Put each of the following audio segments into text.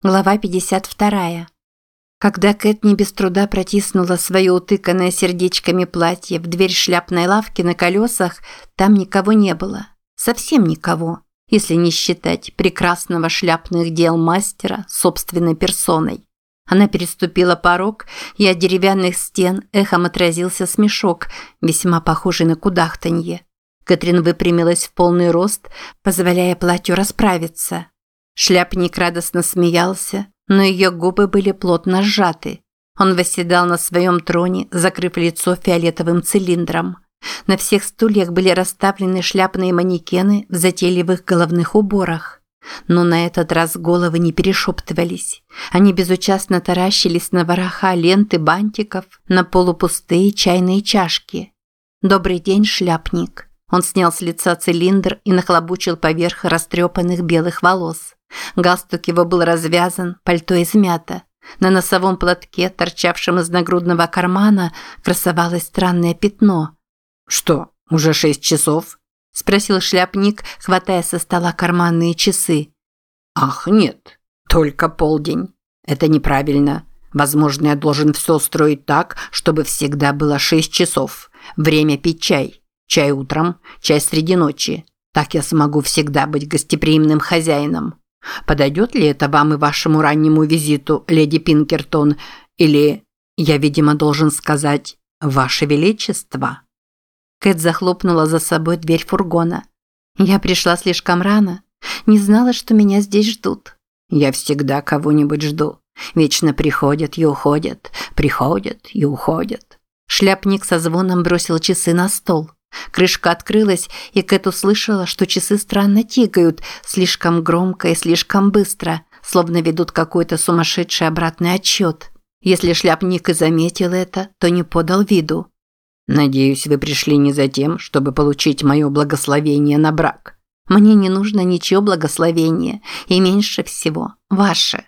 Глава 52. Когда Кэт не без труда протиснула свое утыканное сердечками платье в дверь шляпной лавки на колесах, там никого не было. Совсем никого, если не считать прекрасного шляпных дел мастера собственной персоной. Она переступила порог, и от деревянных стен эхом отразился смешок, весьма похожий на кудахтанье. Кэтрин выпрямилась в полный рост, позволяя платью расправиться. Шляпник радостно смеялся, но ее губы были плотно сжаты. Он восседал на своем троне, закрыв лицо фиолетовым цилиндром. На всех стульях были расставлены шляпные манекены в затейливых головных уборах. Но на этот раз головы не перешептывались. Они безучастно таращились на вороха ленты бантиков, на полупустые чайные чашки. «Добрый день, шляпник!» Он снял с лица цилиндр и нахлобучил поверх растрепанных белых волос. Галстук его был развязан, пальто измято. На носовом платке, торчавшем из нагрудного кармана, красовалось странное пятно. «Что, уже шесть часов?» – спросил шляпник, хватая со стола карманные часы. «Ах, нет, только полдень. Это неправильно. Возможно, я должен все устроить так, чтобы всегда было шесть часов. Время пить чай. Чай утром, чай среди ночи. Так я смогу всегда быть гостеприимным хозяином. Подойдет ли это вам и вашему раннему визиту, леди Пинкертон, или, я, видимо, должен сказать, ваше величество?» Кэт захлопнула за собой дверь фургона. «Я пришла слишком рано. Не знала, что меня здесь ждут». «Я всегда кого-нибудь жду. Вечно приходят и уходят, приходят и уходят». Шляпник со звоном бросил часы на стол. Крышка открылась, и Кэт услышала, что часы странно тикают, слишком громко и слишком быстро, словно ведут какой-то сумасшедший обратный отсчет. Если шляпник и заметил это, то не подал виду. «Надеюсь, вы пришли не за тем, чтобы получить мое благословение на брак». «Мне не нужно ничего благословения, и меньше всего ваше».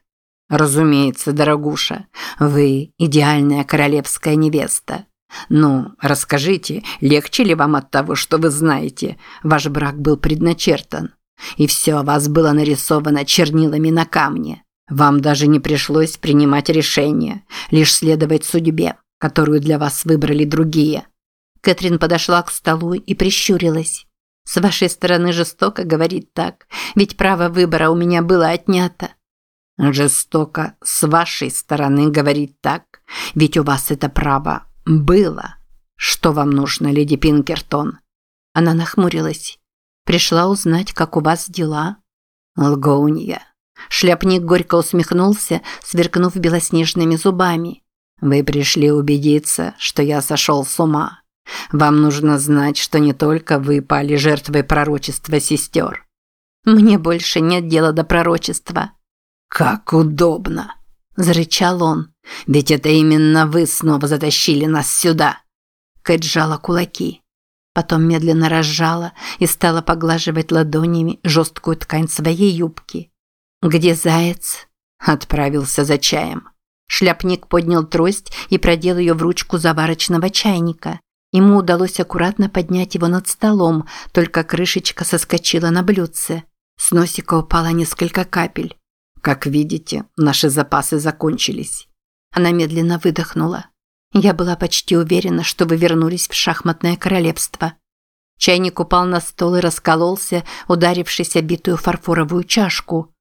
«Разумеется, дорогуша, вы идеальная королевская невеста. «Ну, расскажите, легче ли вам от того, что вы знаете? Ваш брак был предначертан. И все о вас было нарисовано чернилами на камне. Вам даже не пришлось принимать решение, лишь следовать судьбе, которую для вас выбрали другие». Кэтрин подошла к столу и прищурилась. «С вашей стороны жестоко говорить так, ведь право выбора у меня было отнято». «Жестоко с вашей стороны говорить так, ведь у вас это право было. Что вам нужно, леди Пинкертон? Она нахмурилась. Пришла узнать, как у вас дела. Лгоунья. Шляпник горько усмехнулся, сверкнув белоснежными зубами. Вы пришли убедиться, что я сошел с ума. Вам нужно знать, что не только вы пали жертвой пророчества сестер. Мне больше нет дела до пророчества. Как удобно, зарычал он. Ведь это именно вы снова затащили нас сюда. Кэт сжала кулаки. Потом медленно разжала и стала поглаживать ладонями жесткую ткань своей юбки. «Где заяц?» Отправился за чаем. Шляпник поднял трость и продел ее в ручку заварочного чайника. Ему удалось аккуратно поднять его над столом, только крышечка соскочила на блюдце. С носика упало несколько капель. Как видите, наши запасы закончились. Она медленно выдохнула. Я была почти уверена, что вы вернулись в шахматное королевство. Чайник упал на стол и раскололся, ударившись о битую фарфоровую чашку.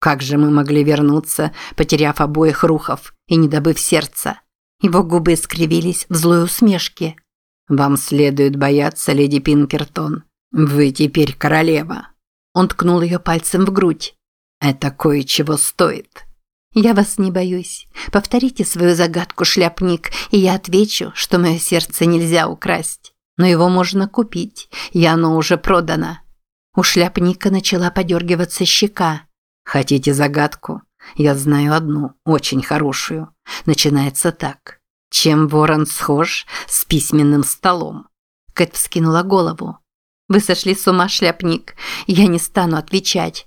Как же мы могли вернуться, потеряв обоих рухов и не добыв сердца? Его губы скривились в злой усмешке. Вам следует бояться, леди Пинкертон. Вы теперь королева. Он ткнул ее пальцем в грудь. Это кое-чего стоит. Я вас не боюсь. Повторите свою загадку, шляпник, и я отвечу, что мое сердце нельзя украсть. Но его можно купить, и оно уже продано. У шляпника начала подергиваться щека. Хотите загадку? Я знаю одну, очень хорошую. Начинается так. Чем ворон схож с письменным столом? Кэт вскинула голову. Вы сошли с ума, шляпник. Я не стану отвечать.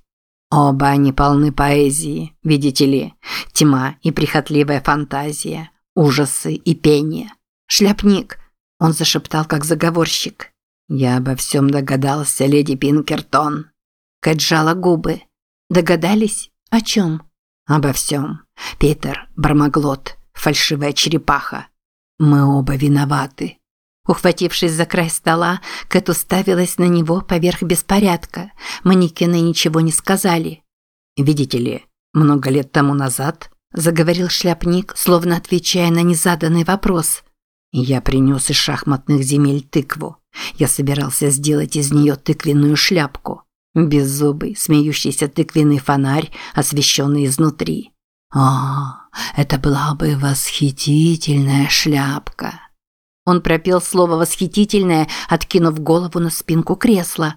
Оба они полны поэзии, видите ли. Тьма и прихотливая фантазия, ужасы и пение. «Шляпник!» – он зашептал, как заговорщик. «Я обо всем догадался, леди Пинкертон». Кэт губы. «Догадались? О чем?» Обо всем. Питер, Бармаглот, фальшивая черепаха. Мы оба виноваты. Ухватившись за край стола, Кэт уставилась на него поверх беспорядка. Манекены ничего не сказали. «Видите ли, много лет тому назад», – заговорил шляпник, словно отвечая на незаданный вопрос. «Я принес из шахматных земель тыкву. Я собирался сделать из нее тыквенную шляпку. Беззубый, смеющийся тыквенный фонарь, освещенный изнутри. О, это была бы восхитительная шляпка!» Он пропел слово «восхитительное», откинув голову на спинку кресла.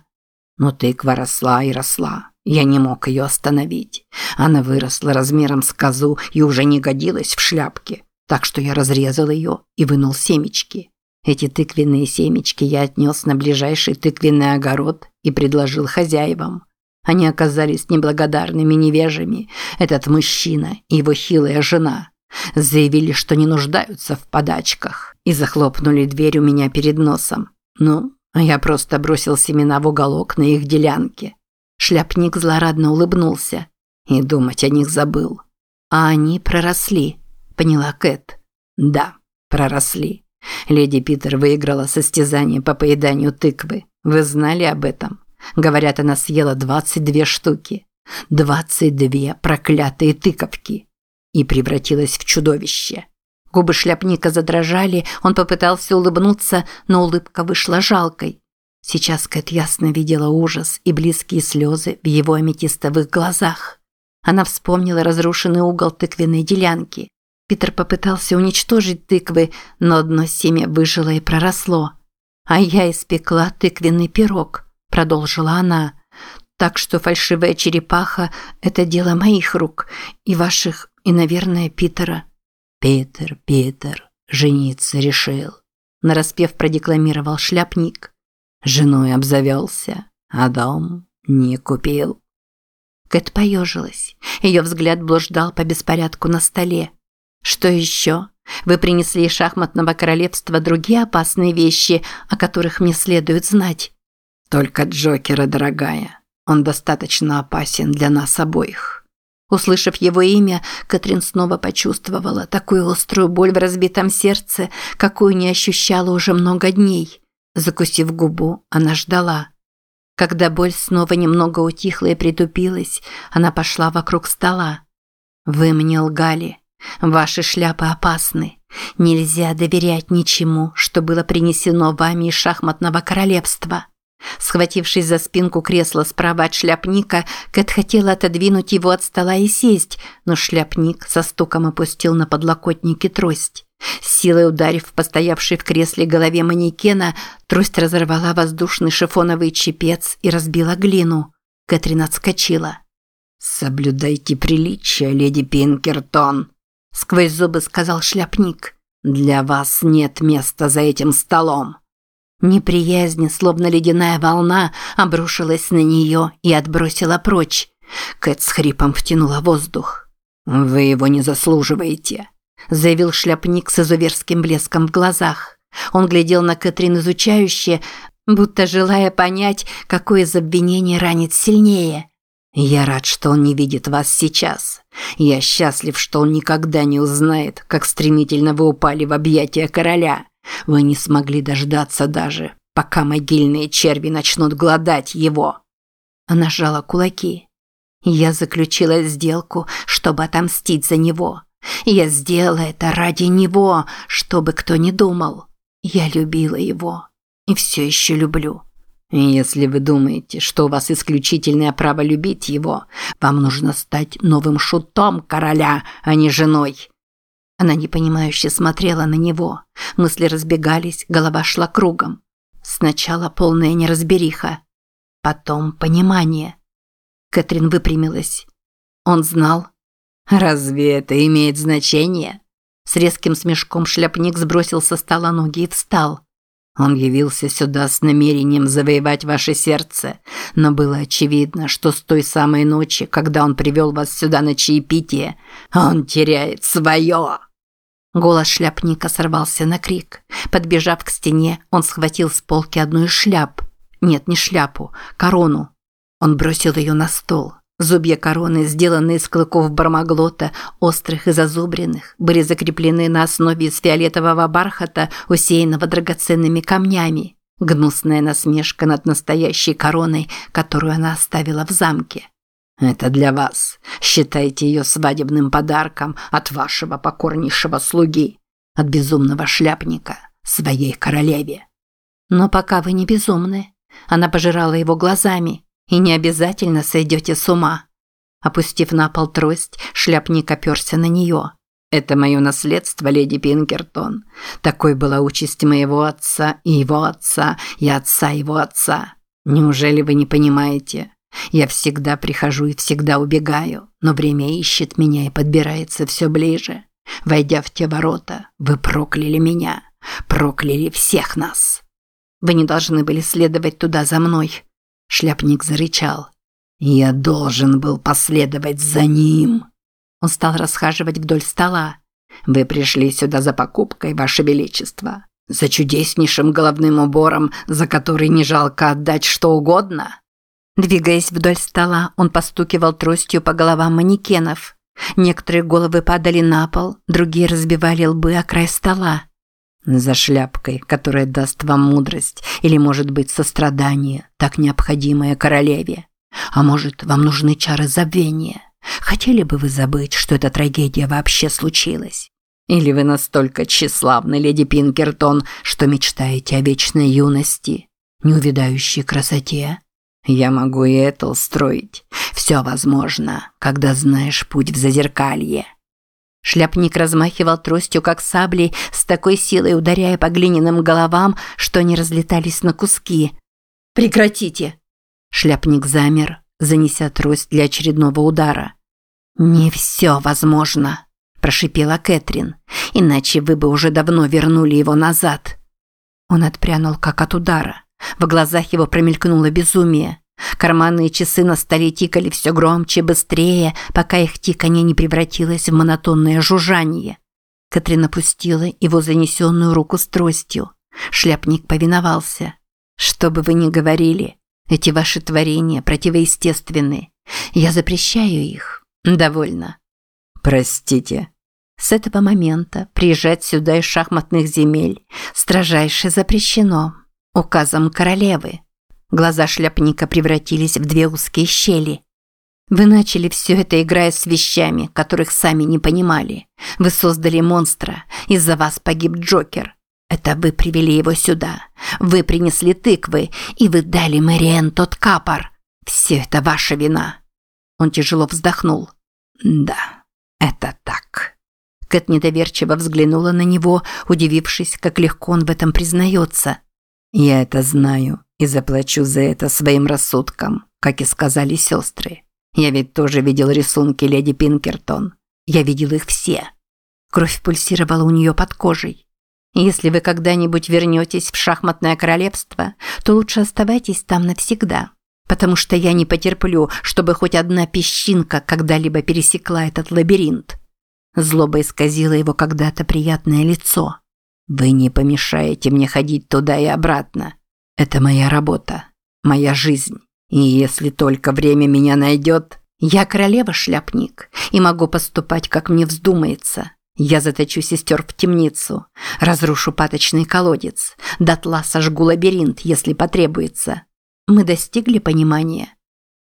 Но тыква росла и росла. Я не мог ее остановить. Она выросла размером с козу и уже не годилась в шляпке. Так что я разрезал ее и вынул семечки. Эти тыквенные семечки я отнес на ближайший тыквенный огород и предложил хозяевам. Они оказались неблагодарными невежами, этот мужчина и его хилая жена. Заявили, что не нуждаются в подачках, и захлопнули дверь у меня перед носом. Ну, я просто бросил семена в уголок на их делянке. Шляпник злорадно улыбнулся и думать о них забыл. А они проросли, поняла Кэт. Да, проросли. Леди Питер выиграла состязание по поеданию тыквы. Вы знали об этом? Говорят, она съела 22 штуки. 22 проклятые тыковки и превратилась в чудовище. Губы шляпника задрожали, он попытался улыбнуться, но улыбка вышла жалкой. Сейчас Кэт ясно видела ужас и близкие слезы в его аметистовых глазах. Она вспомнила разрушенный угол тыквенной делянки. Питер попытался уничтожить тыквы, но одно семя выжило и проросло. «А я испекла тыквенный пирог», – продолжила она. «Так что фальшивая черепаха – это дело моих рук и ваших и, наверное, Питера. Питер, Питер, жениться решил. Нараспев продекламировал шляпник. Женой обзавелся, а дом не купил. Кэт поежилась. Ее взгляд блуждал по беспорядку на столе. «Что еще? Вы принесли из шахматного королевства другие опасные вещи, о которых мне следует знать?» «Только Джокера, дорогая. Он достаточно опасен для нас обоих». Услышав его имя, Катрин снова почувствовала такую острую боль в разбитом сердце, какую не ощущала уже много дней. Закусив губу, она ждала. Когда боль снова немного утихла и притупилась, она пошла вокруг стола. «Вы мне лгали. Ваши шляпы опасны. Нельзя доверять ничему, что было принесено вами из шахматного королевства». Схватившись за спинку кресла справа от шляпника, Кэт хотела отодвинуть его от стола и сесть, но шляпник со стуком опустил на подлокотники трость. силой ударив в постоявшей в кресле голове манекена, трость разорвала воздушный шифоновый чепец и разбила глину. Кэтрин отскочила. «Соблюдайте приличие, леди Пинкертон», – сквозь зубы сказал шляпник. «Для вас нет места за этим столом». Неприязнь, словно ледяная волна, обрушилась на нее и отбросила прочь. Кэт с хрипом втянула воздух. «Вы его не заслуживаете», – заявил шляпник с изуверским блеском в глазах. Он глядел на Кэтрин изучающе, будто желая понять, какое из обвинений ранит сильнее. «Я рад, что он не видит вас сейчас. Я счастлив, что он никогда не узнает, как стремительно вы упали в объятия короля. Вы не смогли дождаться даже, пока могильные черви начнут глодать его. Она сжала кулаки. Я заключила сделку, чтобы отомстить за него. Я сделала это ради него, чтобы кто ни думал. Я любила его и все еще люблю. Если вы думаете, что у вас исключительное право любить его, вам нужно стать новым шутом короля, а не женой. Она непонимающе смотрела на него. Мысли разбегались, голова шла кругом. Сначала полная неразбериха. Потом понимание. Кэтрин выпрямилась. Он знал. «Разве это имеет значение?» С резким смешком шляпник сбросил со стола ноги и встал. Он явился сюда с намерением завоевать ваше сердце, но было очевидно, что с той самой ночи, когда он привел вас сюда на чаепитие, он теряет свое. Голос шляпника сорвался на крик. Подбежав к стене, он схватил с полки одну из шляп. Нет, не шляпу, корону. Он бросил ее на стол. Зубья короны, сделанные из клыков бармаглота, острых и зазубренных, были закреплены на основе из фиолетового бархата, усеянного драгоценными камнями. Гнусная насмешка над настоящей короной, которую она оставила в замке. «Это для вас. Считайте ее свадебным подарком от вашего покорнейшего слуги, от безумного шляпника, своей королеве». «Но пока вы не безумны». Она пожирала его глазами – и не обязательно сойдете с ума. Опустив на пол трость, шляпник оперся на нее. «Это мое наследство, леди Пинкертон. Такой была участь моего отца и его отца, и отца его отца. Неужели вы не понимаете? Я всегда прихожу и всегда убегаю, но время ищет меня и подбирается все ближе. Войдя в те ворота, вы прокляли меня, прокляли всех нас. Вы не должны были следовать туда за мной. Шляпник зарычал. «Я должен был последовать за ним». Он стал расхаживать вдоль стола. «Вы пришли сюда за покупкой, Ваше Величество. За чудеснейшим головным убором, за который не жалко отдать что угодно». Двигаясь вдоль стола, он постукивал тростью по головам манекенов. Некоторые головы падали на пол, другие разбивали лбы о край стола. За шляпкой, которая даст вам мудрость или, может быть, сострадание, так необходимое королеве. А может, вам нужны чары забвения? Хотели бы вы забыть, что эта трагедия вообще случилась? Или вы настолько тщеславны, леди Пинкертон, что мечтаете о вечной юности, неувидающей красоте? Я могу и это устроить. Все возможно, когда знаешь путь в зазеркалье. Шляпник размахивал тростью, как саблей, с такой силой ударяя по глиняным головам, что они разлетались на куски. «Прекратите!» Шляпник замер, занеся трость для очередного удара. «Не все возможно», – прошипела Кэтрин. «Иначе вы бы уже давно вернули его назад». Он отпрянул, как от удара. В глазах его промелькнуло безумие. Карманные часы на столе тикали все громче, быстрее, пока их тиканье не превратилось в монотонное жужжание. Катрин опустила его занесенную руку с тростью. Шляпник повиновался. «Что бы вы ни говорили, эти ваши творения противоестественны. Я запрещаю их. Довольно». «Простите». С этого момента приезжать сюда из шахматных земель строжайше запрещено. Указом королевы. Глаза шляпника превратились в две узкие щели. Вы начали все это, играя с вещами, которых сами не понимали. Вы создали монстра, из-за вас погиб Джокер. Это вы привели его сюда. Вы принесли тыквы, и вы дали Мэриэн тот капор. Все это ваша вина. Он тяжело вздохнул. Да, это так. Кэт недоверчиво взглянула на него, удивившись, как легко он в этом признается. Я это знаю и заплачу за это своим рассудком, как и сказали сестры. Я ведь тоже видел рисунки леди Пинкертон. Я видел их все. Кровь пульсировала у нее под кожей. Если вы когда-нибудь вернетесь в шахматное королевство, то лучше оставайтесь там навсегда, потому что я не потерплю, чтобы хоть одна песчинка когда-либо пересекла этот лабиринт. Злоба исказила его когда-то приятное лицо. Вы не помешаете мне ходить туда и обратно. Это моя работа, моя жизнь. И если только время меня найдет... Я королева-шляпник и могу поступать, как мне вздумается. Я заточу сестер в темницу, разрушу паточный колодец, дотла сожгу лабиринт, если потребуется. Мы достигли понимания.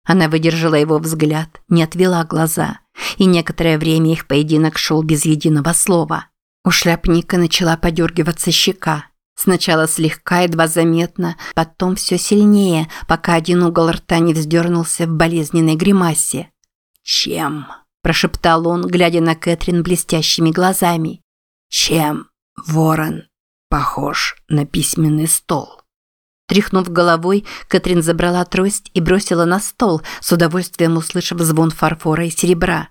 Она выдержала его взгляд, не отвела глаза, и некоторое время их поединок шел без единого слова. У шляпника начала подергиваться щека. Сначала слегка, едва заметно, потом все сильнее, пока один угол рта не вздернулся в болезненной гримасе. «Чем?» – прошептал он, глядя на Кэтрин блестящими глазами. «Чем ворон похож на письменный стол?» Тряхнув головой, Кэтрин забрала трость и бросила на стол, с удовольствием услышав звон фарфора и серебра.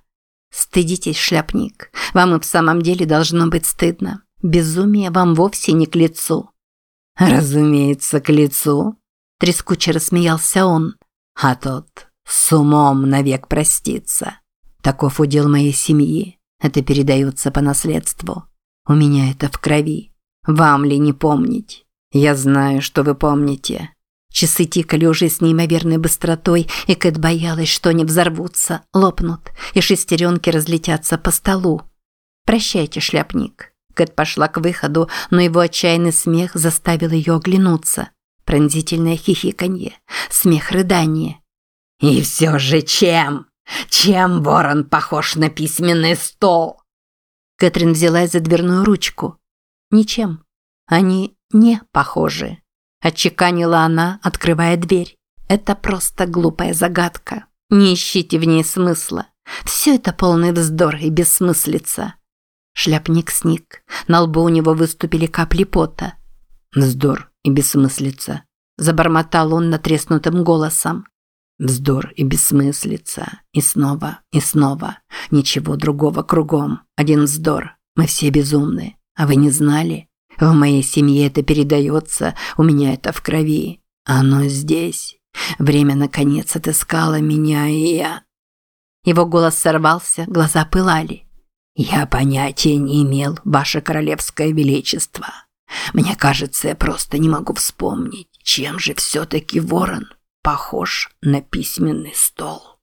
«Стыдитесь, шляпник. Вам и в самом деле должно быть стыдно. Безумие вам вовсе не к лицу. Разумеется, к лицу. Трескуче рассмеялся он. А тот с умом навек простится. Таков удел моей семьи. Это передается по наследству. У меня это в крови. Вам ли не помнить? Я знаю, что вы помните. Часы тикали уже с неимоверной быстротой, и Кэт боялась, что они взорвутся, лопнут, и шестеренки разлетятся по столу. «Прощайте, шляпник». Кэт пошла к выходу, но его отчаянный смех заставил ее оглянуться. Пронзительное хихиканье, смех рыдания. «И все же чем? Чем ворон похож на письменный стол?» Кэтрин взялась за дверную ручку. «Ничем. Они не похожи». Отчеканила она, открывая дверь. Это просто глупая загадка. Не ищите в ней смысла. Все это полный вздор и бессмыслица. Шляпник сник. На лбу у него выступили капли пота. Вздор и бессмыслица. Забормотал он натреснутым голосом. Вздор и бессмыслица. И снова, и снова. Ничего другого кругом. Один вздор. Мы все безумны. А вы не знали? В моей семье это передается, у меня это в крови. Оно здесь. Время, наконец, отыскало меня, и я...» Его голос сорвался, глаза пылали. «Я понятия не имел, ваше королевское величество. Мне кажется, я просто не могу вспомнить, чем же все-таки ворон похож на письменный стол».